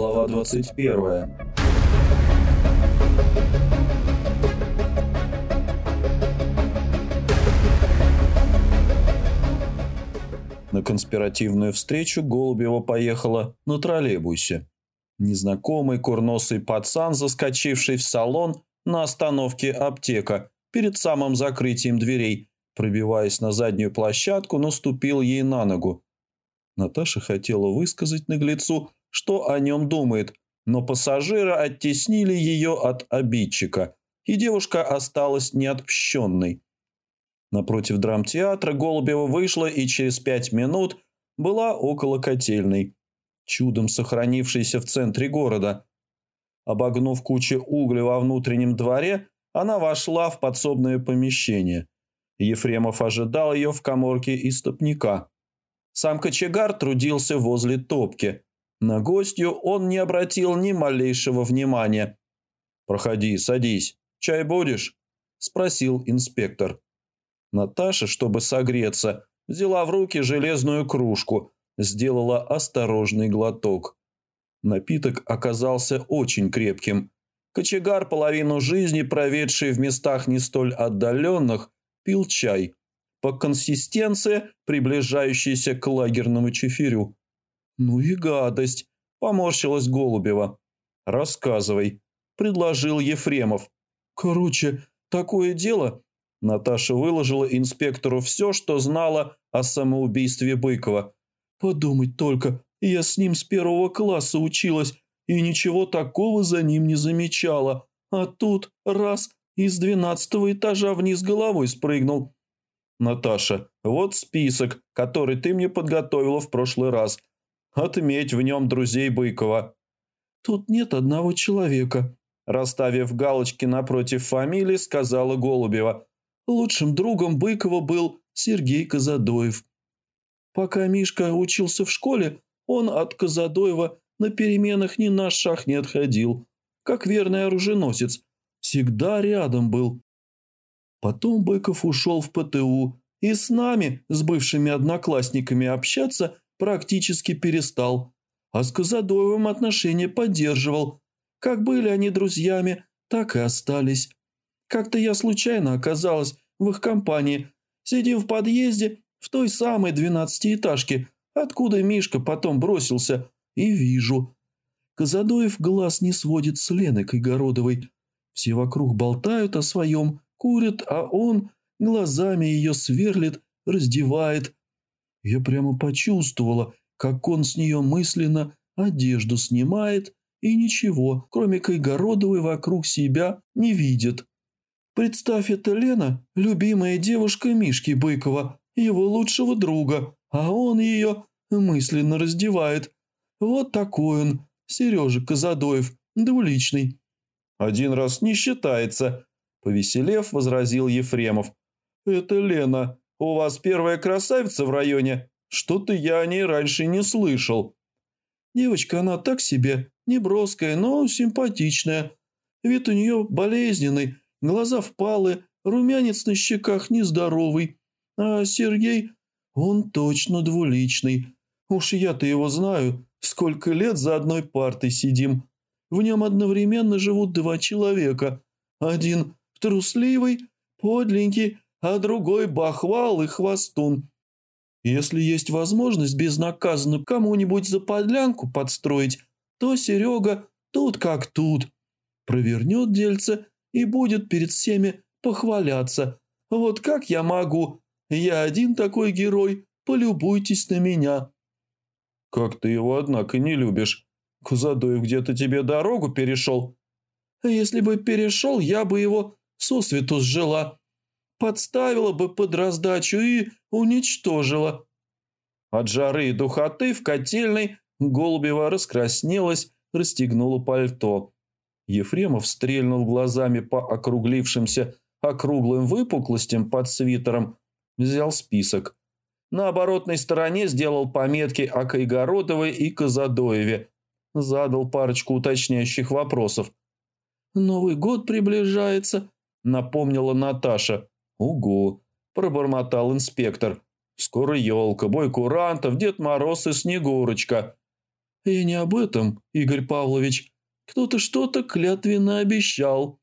Глава 21. На конспиративную встречу Голубева поехала на троллейбусе. Незнакомый курносый пацан, заскочивший в салон на остановке аптека перед самым закрытием дверей, пробиваясь на заднюю площадку, наступил ей на ногу. Наташа хотела высказать наглецу, что о нем думает, но пассажиры оттеснили ее от обидчика, и девушка осталась неотпщенной. Напротив драмтеатра Голубева вышла и через пять минут была около котельной, чудом сохранившейся в центре города. Обогнув кучу угля во внутреннем дворе, она вошла в подсобное помещение. Ефремов ожидал ее в коморке истопника. Сам кочегар трудился возле топки. На гостью он не обратил ни малейшего внимания. «Проходи, садись. Чай будешь?» – спросил инспектор. Наташа, чтобы согреться, взяла в руки железную кружку, сделала осторожный глоток. Напиток оказался очень крепким. Кочегар, половину жизни проведший в местах не столь отдаленных, пил чай, по консистенции приближающийся к лагерному чефирю. «Ну и гадость!» – поморщилась Голубева. «Рассказывай», – предложил Ефремов. «Короче, такое дело, Наташа выложила инспектору все, что знала о самоубийстве Быкова. «Подумать только, я с ним с первого класса училась и ничего такого за ним не замечала. А тут раз из двенадцатого этажа вниз головой спрыгнул». «Наташа, вот список, который ты мне подготовила в прошлый раз. Отметь в нем друзей Быкова». «Тут нет одного человека», – расставив галочки напротив фамилии, сказала Голубева – Лучшим другом Быкова был Сергей Казадоев. Пока Мишка учился в школе, он от Казадоева на переменах ни на шаг не отходил, как верный оруженосец, всегда рядом был. Потом Быков ушел в ПТУ и с нами, с бывшими одноклассниками, общаться практически перестал, а с Казадоевым отношения поддерживал. Как были они друзьями, так и остались. Как-то я случайно оказалась в их компании. Сидим в подъезде в той самой двенадцатиэтажке, откуда Мишка потом бросился, и вижу. Казадоев глаз не сводит с Леной Кайгородовой. Все вокруг болтают о своем, курят, а он глазами ее сверлит, раздевает. Я прямо почувствовала, как он с нее мысленно одежду снимает и ничего, кроме Кайгородовой, вокруг себя не видит. Представь, это Лена, любимая девушка Мишки Быкова, его лучшего друга, а он ее мысленно раздевает. Вот такой он, Сережа Казадоев, двуличный». «Один раз не считается», – повеселев, возразил Ефремов. «Это Лена. У вас первая красавица в районе? Что-то я о ней раньше не слышал». «Девочка она так себе, неброская, но симпатичная. Вид у нее болезненный, Глаза впалы, румянец на щеках нездоровый. А Сергей, он точно двуличный. Уж я-то его знаю, сколько лет за одной партой сидим. В нем одновременно живут два человека. Один трусливый, подленький, а другой бахвал и хвостун. Если есть возможность безнаказанно кому-нибудь за подлянку подстроить, то Серега тут как тут. Провернет дельце и будет перед всеми похваляться. Вот как я могу? Я один такой герой, полюбуйтесь на меня». «Как ты его, однако, не любишь? Кузадоев где-то тебе дорогу перешел?» «Если бы перешел, я бы его сосвету сжила, подставила бы под раздачу и уничтожила». От жары и духоты в котельной Голубева раскраснелась, расстегнула пальто. Ефремов стрельнул глазами по округлившимся округлым выпуклостям под свитером, взял список. На оборотной стороне сделал пометки о Кайгородовой и Казадоеве. Задал парочку уточняющих вопросов. «Новый год приближается», — напомнила Наташа. «Угу», — пробормотал инспектор. «Скоро елка, бой курантов, Дед Мороз и Снегурочка». «Я не об этом, Игорь Павлович. Кто-то что-то клятвенно обещал».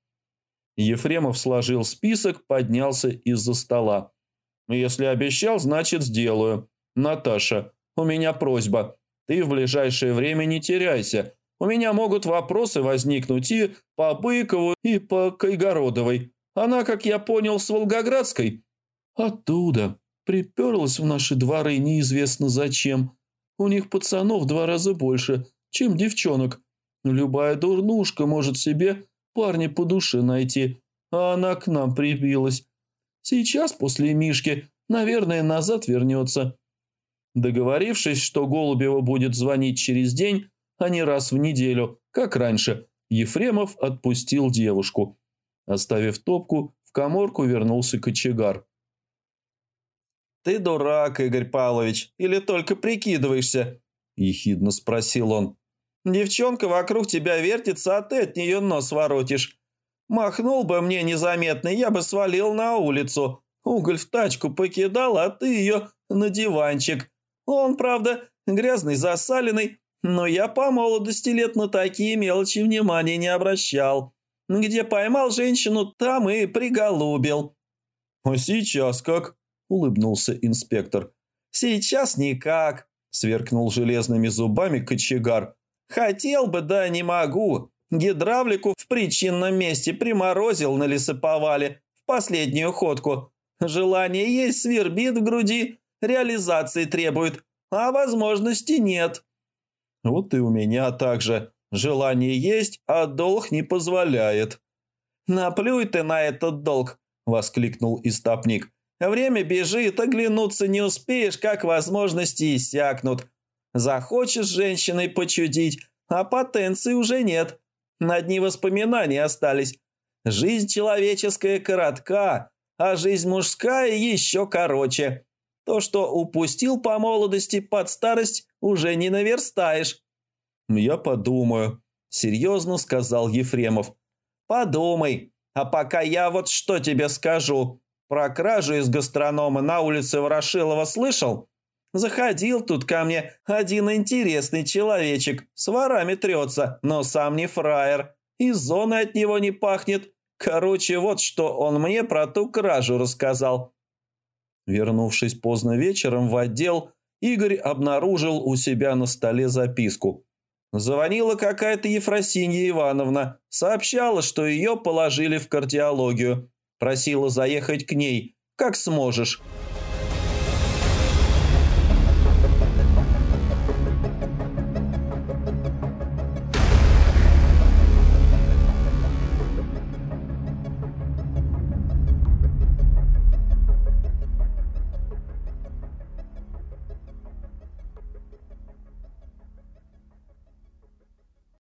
Ефремов сложил список, поднялся из-за стола. «Если обещал, значит сделаю. Наташа, у меня просьба. Ты в ближайшее время не теряйся. У меня могут вопросы возникнуть и по Быкову, и по Кайгородовой. Она, как я понял, с Волгоградской». «Оттуда. Приперлась в наши дворы неизвестно зачем. У них пацанов два раза больше, чем девчонок. Любая дурнушка может себе парня по душе найти, а она к нам прибилась. Сейчас, после Мишки, наверное, назад вернется». Договорившись, что Голубева будет звонить через день, а не раз в неделю, как раньше, Ефремов отпустил девушку. Оставив топку, в коморку вернулся кочегар. «Ты дурак, Игорь Павлович, или только прикидываешься?» – ехидно спросил он. «Девчонка вокруг тебя вертится, а ты от нее нос воротишь. Махнул бы мне незаметно, я бы свалил на улицу. Уголь в тачку покидал, а ты ее на диванчик. Он, правда, грязный, засаленный, но я по молодости лет на такие мелочи внимания не обращал. Где поймал женщину, там и приголубил». «А сейчас как?» – улыбнулся инспектор. «Сейчас никак», – сверкнул железными зубами кочегар. «Хотел бы, да не могу. Гидравлику в причинном месте приморозил на лесоповале в последнюю ходку. Желание есть, свербит в груди, реализации требует, а возможности нет. Вот и у меня также. Желание есть, а долг не позволяет. «Наплюй ты на этот долг!» – воскликнул истопник. «Время бежит, оглянуться не успеешь, как возможности иссякнут. Захочешь женщиной почудить, а потенции уже нет. На дни воспоминаний остались. Жизнь человеческая коротка, а жизнь мужская еще короче. То, что упустил по молодости под старость, уже не наверстаешь». «Я подумаю», – серьезно сказал Ефремов. «Подумай. А пока я вот что тебе скажу. Про кражу из гастронома на улице Ворошилова слышал? Заходил тут ко мне один интересный человечек. С ворами трется, но сам не фраер. И зоны от него не пахнет. Короче, вот что он мне про ту кражу рассказал. Вернувшись поздно вечером в отдел, Игорь обнаружил у себя на столе записку. Звонила какая-то Ефросинья Ивановна, сообщала, что ее положили в кардиологию. Просила заехать к ней, как сможешь.